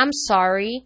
I'm sorry.